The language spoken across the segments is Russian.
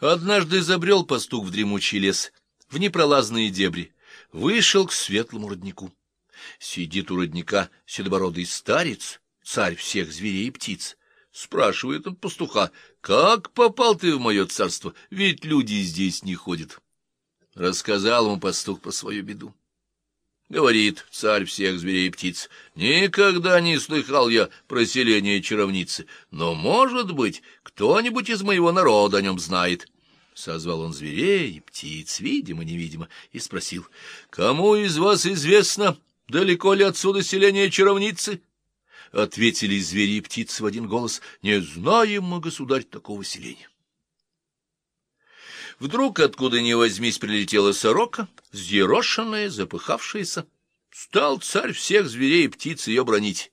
Однажды забрел пастух в дремучий лес, в непролазные дебри, вышел к светлому роднику. Сидит у родника седобородый старец, царь всех зверей и птиц. Спрашивает он пастуха, как попал ты в мое царство, ведь люди здесь не ходят. Рассказал ему пастух по свою беду. Говорит царь всех зверей и птиц, никогда не слыхал я про селение чаровницы, но, может быть, кто-нибудь из моего народа о нем знает. Созвал он зверей и птиц, видимо-невидимо, и спросил, кому из вас известно, далеко ли отсюда селение чаровницы? Ответили звери и птицы в один голос, не знаем мы, государь, такого селения. Вдруг, откуда ни возьмись, прилетела сорока, взъерошенная, запыхавшаяся. Стал царь всех зверей и птиц ее бронить.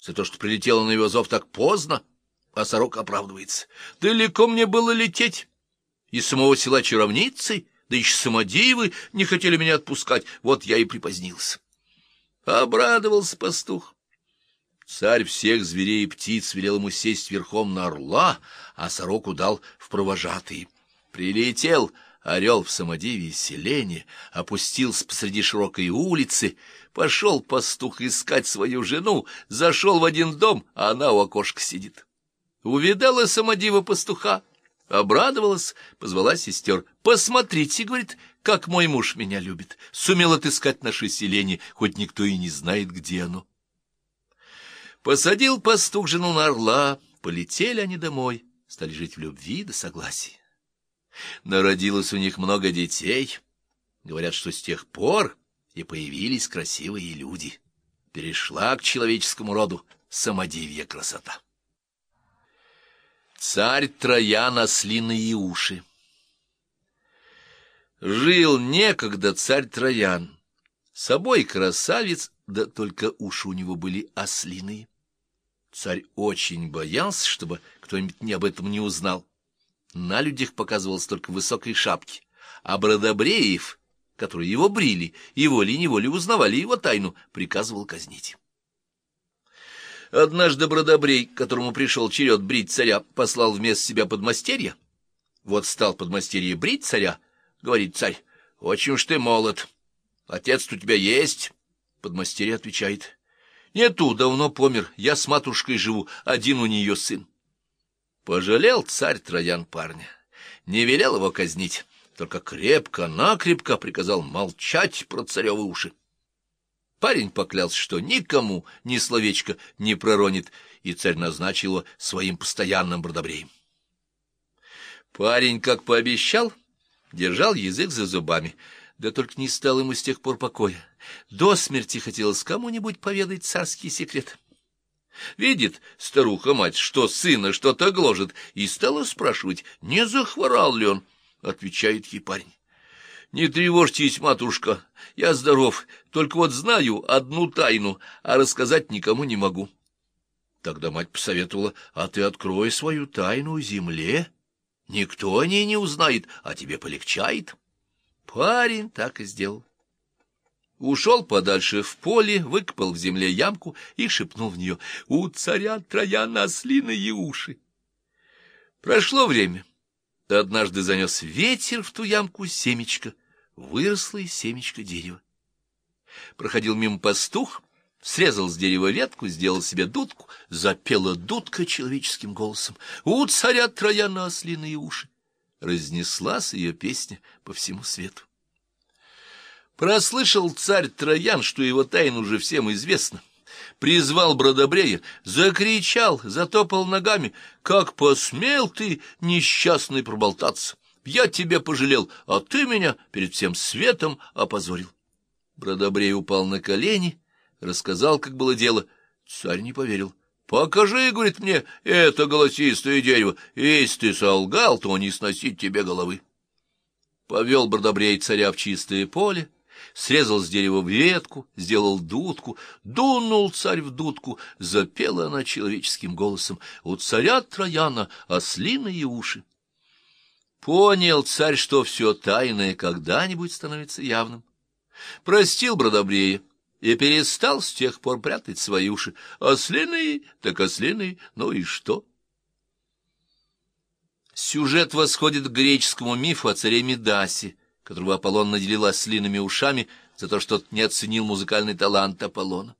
За то, что прилетела на его зов так поздно, а сорока оправдывается. Далеко мне было лететь. Из самого села Чаровницы, да еще самодивы не хотели меня отпускать, вот я и припозднился. Обрадовался пастух. Царь всех зверей и птиц велел ему сесть верхом на орла, а сороку дал в провожатые. Прилетел орел в самодиве селение, опустился посреди широкой улицы, пошел пастух искать свою жену, зашел в один дом, а она у окошка сидит. Увидала самодива пастуха, обрадовалась, позвала сестер. «Посмотрите, — говорит, — как мой муж меня любит, сумел отыскать наше селение, хоть никто и не знает, где оно». Посадил пастух жену на орла, полетели они домой, стали жить в любви да согласии. Народилось у них много детей. Говорят, что с тех пор и появились красивые люди. Перешла к человеческому роду самодивья красота. Царь Троян ослиные уши Жил некогда царь Троян. Собой красавец, да только уши у него были ослиные. Царь очень боялся, чтобы кто-нибудь не об этом не узнал. На людях показывалось только высокой шапки, а Бродобреев, которые его брили, и волей-неволей узнавали его тайну, приказывал казнить. Однажды Бродобрей, которому пришел черед брить царя, послал вместо себя подмастерья. Вот стал подмастерье брить царя, говорит царь, очень уж ты молод. Отец у тебя есть? Подмастерье отвечает, нету, давно помер, я с матушкой живу, один у нее сын. Пожалел царь Троян парня, не велел его казнить, только крепко-накрепко приказал молчать про царевы уши. Парень поклялся, что никому ни словечко не проронит, и царь назначил его своим постоянным бродобреем. Парень, как пообещал, держал язык за зубами, да только не стал ему с тех пор покоя. До смерти хотелось кому-нибудь поведать царский секрет. Видит старуха-мать, что сына что-то гложет, и стала спрашивать, не захворал ли он. Отвечает ей парень. «Не тревожьтесь, матушка, я здоров, только вот знаю одну тайну, а рассказать никому не могу». Тогда мать посоветовала, «А ты открой свою тайну земле, никто о ней не узнает, а тебе полегчает». Парень так и сделал. Ушел подальше в поле, выкопал в земле ямку и шепнул в нее «У царя Трояна ослиные уши». Прошло время. Однажды занес ветер в ту ямку семечко, выросло из семечка дерева. Проходил мимо пастух, срезал с дерева ветку, сделал себе дудку, запела дудка человеческим голосом «У царя Трояна ослиные уши». Разнеслась ее песня по всему свету. Прослышал царь Троян, что его тайна уже всем известна. Призвал Бродобрея, закричал, затопал ногами. «Как посмел ты, несчастный, проболтаться! Я тебя пожалел, а ты меня перед всем светом опозорил!» Бродобрей упал на колени, рассказал, как было дело. Царь не поверил. «Покажи, — говорит мне, — это голосистое дерево. Если ты солгал, то не сносить тебе головы». Повел Бродобрей царя в чистое поле, срезал с дерева ветку, сделал дудку, дунул царь в дудку, запела она человеческим голосом «У царя Трояна ослиные уши». Понял царь, что все тайное когда-нибудь становится явным. Простил Бродобрея и перестал с тех пор прятать свои уши. Ослиные, так ослиные, ну и что? Сюжет восходит к греческому мифу о царе Медасе, которого Аполлон наделил ослиными ушами за то, что не оценил музыкальный талант Аполлона.